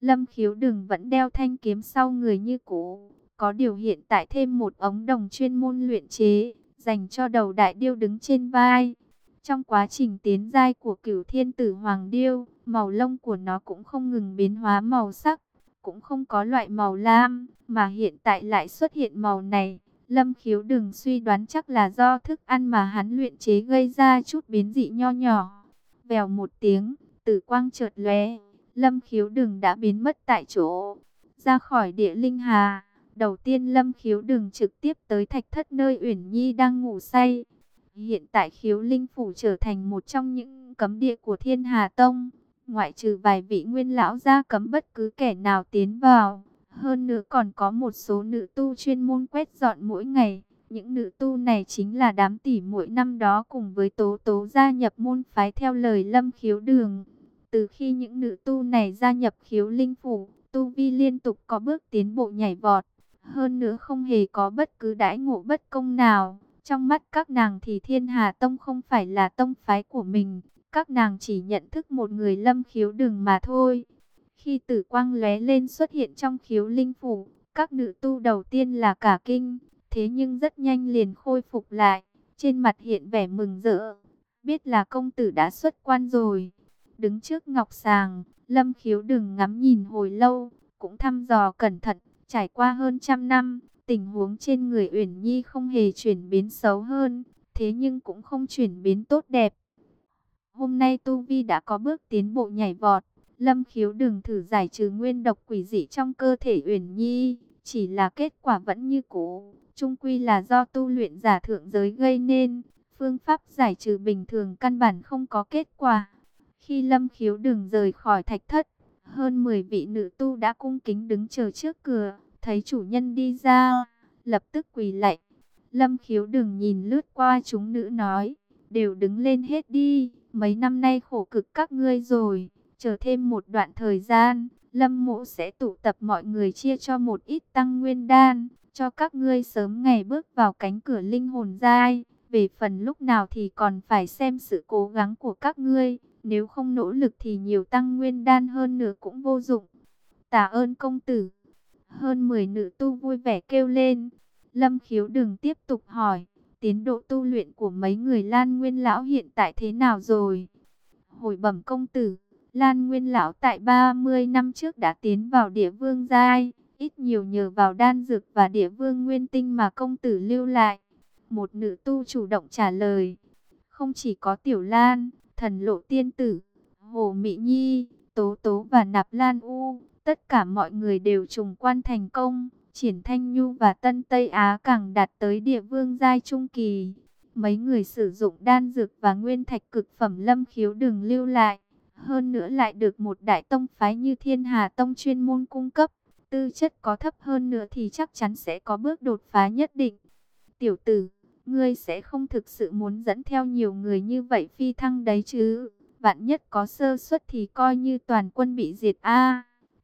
Lâm khiếu đừng vẫn đeo thanh kiếm sau người như cũ. Có điều hiện tại thêm một ống đồng chuyên môn luyện chế dành cho đầu đại điêu đứng trên vai. Trong quá trình tiến giai của cửu thiên tử hoàng điêu, màu lông của nó cũng không ngừng biến hóa màu sắc, cũng không có loại màu lam, mà hiện tại lại xuất hiện màu này. Lâm khiếu đừng suy đoán chắc là do thức ăn mà hắn luyện chế gây ra chút biến dị nho nhỏ. Vèo một tiếng, tử quang chợt lóe, lâm khiếu đừng đã biến mất tại chỗ, ra khỏi địa linh hà. Đầu tiên Lâm Khiếu đừng trực tiếp tới thạch thất nơi Uyển Nhi đang ngủ say. Hiện tại khiếu linh phủ trở thành một trong những cấm địa của thiên hà tông. Ngoại trừ vài vị nguyên lão ra cấm bất cứ kẻ nào tiến vào. Hơn nữa còn có một số nữ tu chuyên môn quét dọn mỗi ngày. Những nữ tu này chính là đám tỷ mỗi năm đó cùng với tố tố gia nhập môn phái theo lời lâm khiếu đường. Từ khi những nữ tu này gia nhập khiếu linh phủ, tu vi liên tục có bước tiến bộ nhảy vọt. Hơn nữa không hề có bất cứ đãi ngộ bất công nào. Trong mắt các nàng thì thiên hà tông không phải là tông phái của mình. Các nàng chỉ nhận thức một người lâm khiếu đường mà thôi. Khi tử quang lóe lên xuất hiện trong khiếu linh phủ, các nữ tu đầu tiên là cả kinh. Thế nhưng rất nhanh liền khôi phục lại. Trên mặt hiện vẻ mừng rỡ. Biết là công tử đã xuất quan rồi. Đứng trước ngọc sàng, lâm khiếu đừng ngắm nhìn hồi lâu. Cũng thăm dò cẩn thận. Trải qua hơn trăm năm, tình huống trên người Uyển Nhi không hề chuyển biến xấu hơn, thế nhưng cũng không chuyển biến tốt đẹp. Hôm nay Tu Vi đã có bước tiến bộ nhảy vọt, Lâm Khiếu đừng thử giải trừ nguyên độc quỷ dị trong cơ thể Uyển Nhi, chỉ là kết quả vẫn như cũ, trung quy là do tu luyện giả thượng giới gây nên, phương pháp giải trừ bình thường căn bản không có kết quả. Khi Lâm Khiếu đừng rời khỏi thạch thất, hơn 10 vị nữ tu đã cung kính đứng chờ trước cửa, thấy chủ nhân đi ra, lập tức quỳ lạy. Lâm khiếu đừng nhìn lướt qua chúng nữ nói, đều đứng lên hết đi, mấy năm nay khổ cực các ngươi rồi, chờ thêm một đoạn thời gian, Lâm mộ sẽ tụ tập mọi người chia cho một ít tăng nguyên đan, cho các ngươi sớm ngày bước vào cánh cửa linh hồn giai. Về phần lúc nào thì còn phải xem sự cố gắng của các ngươi, nếu không nỗ lực thì nhiều tăng nguyên đan hơn nữa cũng vô dụng. Tạ ơn công tử. Hơn 10 nữ tu vui vẻ kêu lên. Lâm khiếu đừng tiếp tục hỏi. Tiến độ tu luyện của mấy người Lan Nguyên Lão hiện tại thế nào rồi? Hồi bẩm công tử. Lan Nguyên Lão tại 30 năm trước đã tiến vào địa vương giai. Ít nhiều nhờ vào đan dược và địa vương nguyên tinh mà công tử lưu lại. Một nữ tu chủ động trả lời. Không chỉ có Tiểu Lan, thần lộ tiên tử, Hồ Mỹ Nhi, Tố Tố và Nạp Lan U Tất cả mọi người đều trùng quan thành công. Triển Thanh Nhu và Tân Tây Á càng đạt tới địa vương giai trung kỳ. Mấy người sử dụng đan dược và nguyên thạch cực phẩm lâm khiếu đường lưu lại. Hơn nữa lại được một đại tông phái như Thiên Hà Tông chuyên môn cung cấp. Tư chất có thấp hơn nữa thì chắc chắn sẽ có bước đột phá nhất định. Tiểu tử, ngươi sẽ không thực sự muốn dẫn theo nhiều người như vậy phi thăng đấy chứ. Vạn nhất có sơ suất thì coi như toàn quân bị diệt a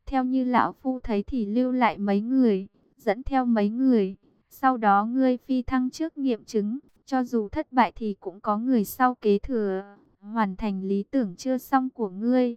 theo như lão phu thấy thì lưu lại mấy người, dẫn theo mấy người. Sau đó ngươi phi thăng trước nghiệm chứng, cho dù thất bại thì cũng có người sau kế thừa, hoàn thành lý tưởng chưa xong của ngươi.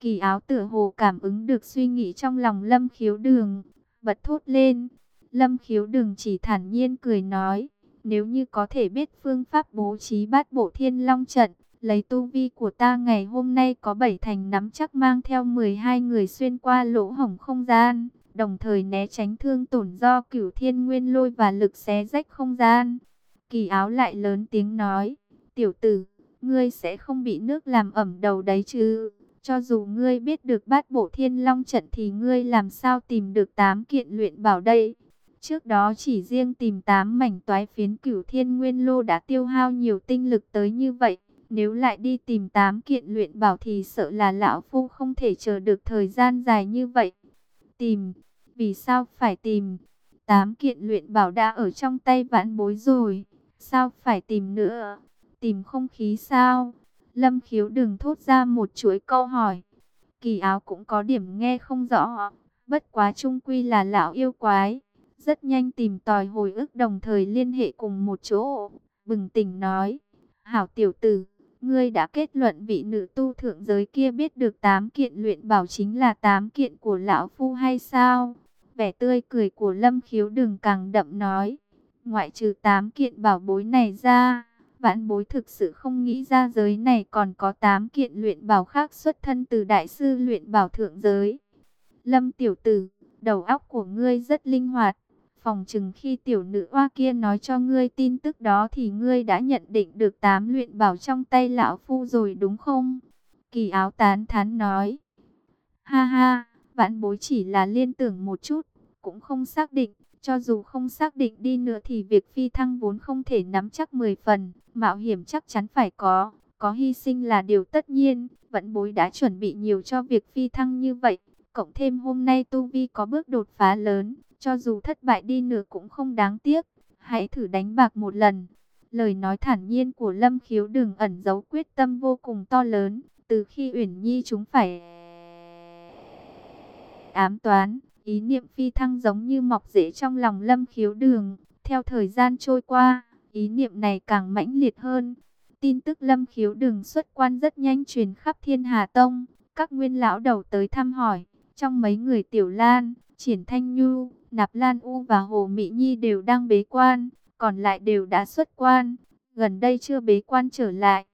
Kỳ áo tử hồ cảm ứng được suy nghĩ trong lòng lâm khiếu đường, bật thốt lên. Lâm khiếu đường chỉ thản nhiên cười nói, nếu như có thể biết phương pháp bố trí bát bộ thiên long trận, Lấy tu vi của ta ngày hôm nay có bảy thành nắm chắc mang theo 12 người xuyên qua lỗ hổng không gian, đồng thời né tránh thương tổn do cửu thiên nguyên lôi và lực xé rách không gian. Kỳ áo lại lớn tiếng nói, tiểu tử, ngươi sẽ không bị nước làm ẩm đầu đấy chứ. Cho dù ngươi biết được bát bộ thiên long trận thì ngươi làm sao tìm được tám kiện luyện bảo đây. Trước đó chỉ riêng tìm tám mảnh toái phiến cửu thiên nguyên lô đã tiêu hao nhiều tinh lực tới như vậy. Nếu lại đi tìm tám kiện luyện bảo thì sợ là lão phu không thể chờ được thời gian dài như vậy. Tìm, vì sao phải tìm? Tám kiện luyện bảo đã ở trong tay vãn bối rồi, sao phải tìm nữa? Tìm không khí sao? Lâm khiếu đừng thốt ra một chuỗi câu hỏi. Kỳ áo cũng có điểm nghe không rõ, bất quá trung quy là lão yêu quái. Rất nhanh tìm tòi hồi ức đồng thời liên hệ cùng một chỗ, bừng tỉnh nói. Hảo tiểu tử, Ngươi đã kết luận vị nữ tu thượng giới kia biết được tám kiện luyện bảo chính là tám kiện của lão phu hay sao? Vẻ tươi cười của lâm khiếu đừng càng đậm nói. Ngoại trừ tám kiện bảo bối này ra, vãn bối thực sự không nghĩ ra giới này còn có tám kiện luyện bảo khác xuất thân từ đại sư luyện bảo thượng giới. Lâm tiểu tử, đầu óc của ngươi rất linh hoạt, Phòng chừng khi tiểu nữ oa kia nói cho ngươi tin tức đó thì ngươi đã nhận định được tám luyện bảo trong tay lão phu rồi đúng không? Kỳ áo tán thán nói. Ha ha, vãn bối chỉ là liên tưởng một chút, cũng không xác định, cho dù không xác định đi nữa thì việc phi thăng vốn không thể nắm chắc 10 phần, mạo hiểm chắc chắn phải có, có hy sinh là điều tất nhiên, vẫn bối đã chuẩn bị nhiều cho việc phi thăng như vậy, cộng thêm hôm nay Tu Vi có bước đột phá lớn, cho dù thất bại đi nữa cũng không đáng tiếc, hãy thử đánh bạc một lần. Lời nói thản nhiên của Lâm Khiếu đừng ẩn giấu quyết tâm vô cùng to lớn, từ khi Uyển Nhi chúng phải ám toán, ý niệm phi thăng giống như mọc rễ trong lòng Lâm Khiếu Đường. Theo thời gian trôi qua, ý niệm này càng mãnh liệt hơn. Tin tức Lâm Khiếu Đường xuất quan rất nhanh truyền khắp Thiên Hà Tông, các nguyên lão đầu tới thăm hỏi. Trong mấy người Tiểu Lan, Triển Thanh Nhu, Nạp Lan U và Hồ Mỹ Nhi đều đang bế quan, còn lại đều đã xuất quan, gần đây chưa bế quan trở lại.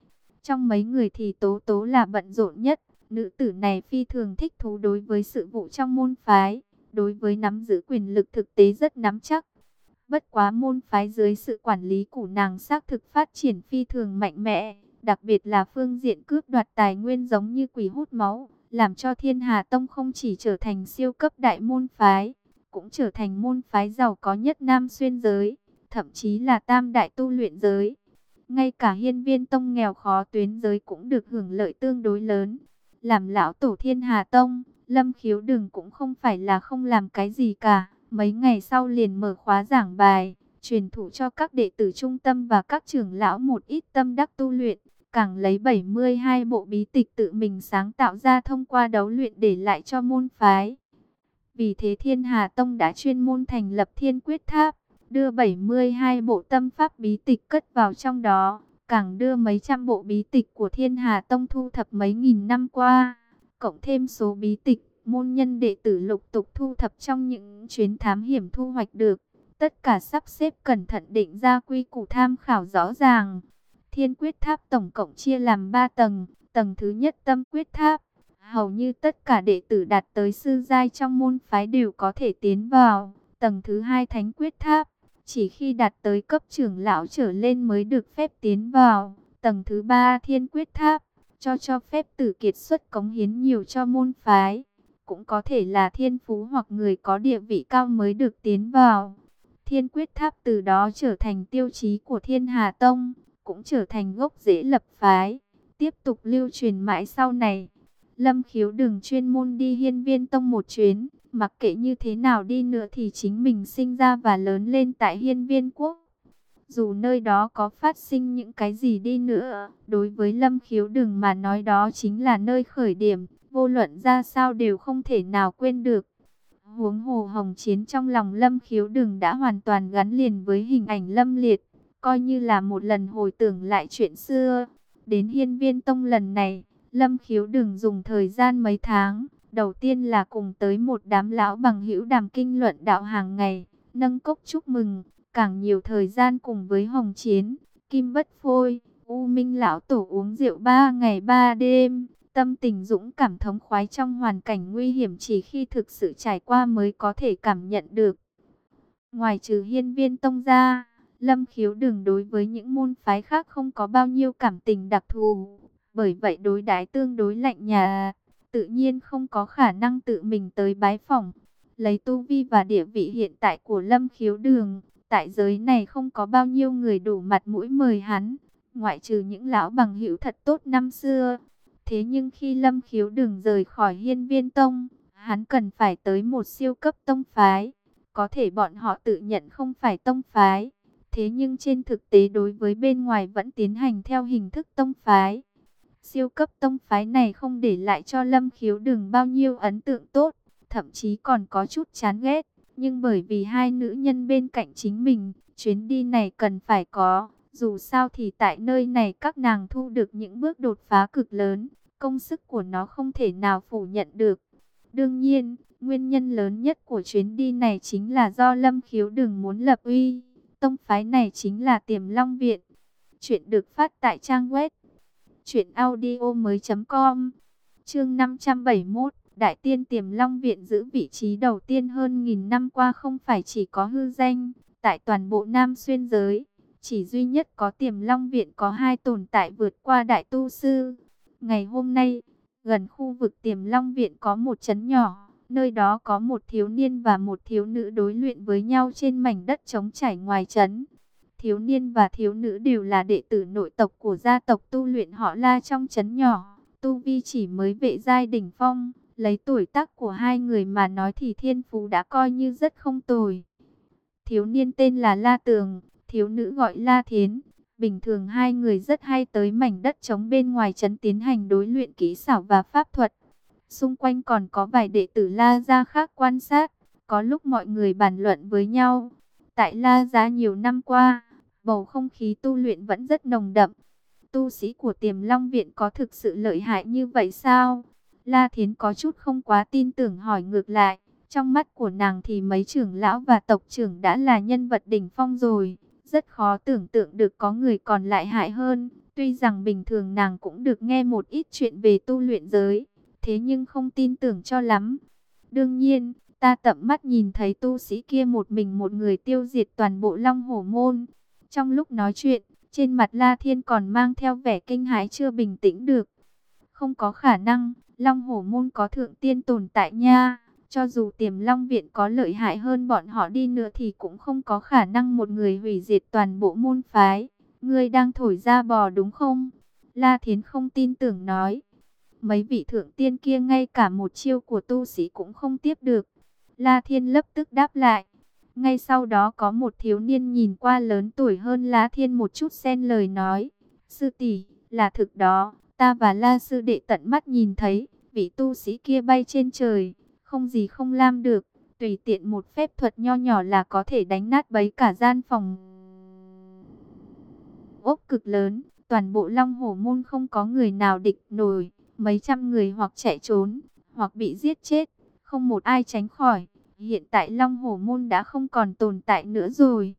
Trong mấy người thì Tố Tố là bận rộn nhất, nữ tử này phi thường thích thú đối với sự vụ trong môn phái, đối với nắm giữ quyền lực thực tế rất nắm chắc. Bất quá môn phái dưới sự quản lý của nàng xác thực phát triển phi thường mạnh mẽ, đặc biệt là phương diện cướp đoạt tài nguyên giống như quỷ hút máu, làm cho Thiên Hà Tông không chỉ trở thành siêu cấp đại môn phái, cũng trở thành môn phái giàu có nhất Nam Xuyên giới, thậm chí là tam đại tu luyện giới. Ngay cả hiên viên tông nghèo khó tuyến giới cũng được hưởng lợi tương đối lớn. Làm lão tổ Thiên Hà Tông, Lâm khiếu đừng cũng không phải là không làm cái gì cả. Mấy ngày sau liền mở khóa giảng bài, truyền thụ cho các đệ tử trung tâm và các trưởng lão một ít tâm đắc tu luyện. Càng lấy 72 bộ bí tịch tự mình sáng tạo ra thông qua đấu luyện để lại cho môn phái. Vì thế Thiên Hà Tông đã chuyên môn thành lập Thiên Quyết Tháp, đưa 72 bộ tâm pháp bí tịch cất vào trong đó, càng đưa mấy trăm bộ bí tịch của Thiên Hà Tông thu thập mấy nghìn năm qua, cộng thêm số bí tịch, môn nhân đệ tử lục tục thu thập trong những chuyến thám hiểm thu hoạch được. Tất cả sắp xếp cẩn thận định ra quy củ tham khảo rõ ràng. Thiên quyết tháp tổng cộng chia làm 3 tầng. Tầng thứ nhất tâm quyết tháp. Hầu như tất cả đệ tử đạt tới sư giai trong môn phái đều có thể tiến vào. Tầng thứ hai thánh quyết tháp. Chỉ khi đạt tới cấp trưởng lão trở lên mới được phép tiến vào. Tầng thứ ba thiên quyết tháp. Cho cho phép tử kiệt xuất cống hiến nhiều cho môn phái cũng có thể là thiên phú hoặc người có địa vị cao mới được tiến vào. Thiên quyết tháp từ đó trở thành tiêu chí của thiên hà tông, cũng trở thành gốc rễ lập phái, tiếp tục lưu truyền mãi sau này. Lâm khiếu đừng chuyên môn đi hiên viên tông một chuyến, mặc kệ như thế nào đi nữa thì chính mình sinh ra và lớn lên tại hiên viên quốc. Dù nơi đó có phát sinh những cái gì đi nữa, đối với lâm khiếu đừng mà nói đó chính là nơi khởi điểm, vô luận ra sao đều không thể nào quên được. Huống hồ hồng chiến trong lòng lâm khiếu đừng đã hoàn toàn gắn liền với hình ảnh lâm liệt, coi như là một lần hồi tưởng lại chuyện xưa. Đến hiên viên tông lần này, lâm khiếu đừng dùng thời gian mấy tháng, đầu tiên là cùng tới một đám lão bằng hữu đàm kinh luận đạo hàng ngày, nâng cốc chúc mừng, càng nhiều thời gian cùng với hồng chiến, kim bất phôi, u minh lão tổ uống rượu ba ngày ba đêm. Tâm tình dũng cảm thống khoái trong hoàn cảnh nguy hiểm chỉ khi thực sự trải qua mới có thể cảm nhận được. Ngoài trừ hiên viên tông ra, lâm khiếu đường đối với những môn phái khác không có bao nhiêu cảm tình đặc thù. Bởi vậy đối đãi tương đối lạnh nhà, tự nhiên không có khả năng tự mình tới bái phỏng. Lấy tu vi và địa vị hiện tại của lâm khiếu đường, tại giới này không có bao nhiêu người đủ mặt mũi mời hắn. Ngoại trừ những lão bằng hữu thật tốt năm xưa, Thế nhưng khi Lâm Khiếu đừng rời khỏi hiên viên tông, hắn cần phải tới một siêu cấp tông phái. Có thể bọn họ tự nhận không phải tông phái. Thế nhưng trên thực tế đối với bên ngoài vẫn tiến hành theo hình thức tông phái. Siêu cấp tông phái này không để lại cho Lâm Khiếu đừng bao nhiêu ấn tượng tốt, thậm chí còn có chút chán ghét. Nhưng bởi vì hai nữ nhân bên cạnh chính mình, chuyến đi này cần phải có. Dù sao thì tại nơi này các nàng thu được những bước đột phá cực lớn, công sức của nó không thể nào phủ nhận được. Đương nhiên, nguyên nhân lớn nhất của chuyến đi này chính là do Lâm Khiếu đừng muốn lập uy. Tông phái này chính là Tiềm Long Viện. Chuyện được phát tại trang web truyệnaudiomoi.com. Chương 571, Đại Tiên Tiềm Long Viện giữ vị trí đầu tiên hơn nghìn năm qua không phải chỉ có hư danh, tại toàn bộ Nam xuyên giới, chỉ duy nhất có Tiềm Long Viện có hai tồn tại vượt qua đại tu sư. Ngày hôm nay, gần khu vực tiềm long viện có một trấn nhỏ, Nơi đó có một thiếu niên và một thiếu nữ đối luyện với nhau trên mảnh đất trống trải ngoài trấn. Thiếu niên và thiếu nữ đều là đệ tử nội tộc của gia tộc tu luyện họ La trong trấn nhỏ. Tu Vi chỉ mới vệ giai đỉnh phong, lấy tuổi tác của hai người mà nói thì thiên phú đã coi như rất không tồi. Thiếu niên tên là La Tường, thiếu nữ gọi La Thiến. Bình thường hai người rất hay tới mảnh đất trống bên ngoài trấn tiến hành đối luyện kỹ xảo và pháp thuật. Xung quanh còn có vài đệ tử La Gia khác quan sát, có lúc mọi người bàn luận với nhau. Tại La Gia nhiều năm qua, bầu không khí tu luyện vẫn rất nồng đậm. Tu sĩ của tiềm long viện có thực sự lợi hại như vậy sao? La Thiến có chút không quá tin tưởng hỏi ngược lại. Trong mắt của nàng thì mấy trưởng lão và tộc trưởng đã là nhân vật đỉnh phong rồi. Rất khó tưởng tượng được có người còn lại hại hơn. Tuy rằng bình thường nàng cũng được nghe một ít chuyện về tu luyện giới. Thế nhưng không tin tưởng cho lắm. Đương nhiên, ta tậm mắt nhìn thấy tu sĩ kia một mình một người tiêu diệt toàn bộ long hổ môn. Trong lúc nói chuyện, trên mặt La Thiên còn mang theo vẻ kinh hãi chưa bình tĩnh được. Không có khả năng, Long Hổ Môn có thượng tiên tồn tại nha. Cho dù tiềm Long Viện có lợi hại hơn bọn họ đi nữa thì cũng không có khả năng một người hủy diệt toàn bộ môn phái. Ngươi đang thổi ra bò đúng không? La Thiến không tin tưởng nói. Mấy vị thượng tiên kia ngay cả một chiêu của tu sĩ cũng không tiếp được. La Thiên lập tức đáp lại. Ngay sau đó có một thiếu niên nhìn qua lớn tuổi hơn La Thiên một chút xen lời nói. Sư tỷ là thực đó, ta và La Sư đệ tận mắt nhìn thấy, vị tu sĩ kia bay trên trời, không gì không làm được. Tùy tiện một phép thuật nho nhỏ là có thể đánh nát bấy cả gian phòng. Ốc cực lớn, toàn bộ Long Hổ Môn không có người nào địch nổi. Mấy trăm người hoặc chạy trốn, hoặc bị giết chết, không một ai tránh khỏi. Hiện tại Long Hổ Môn đã không còn tồn tại nữa rồi.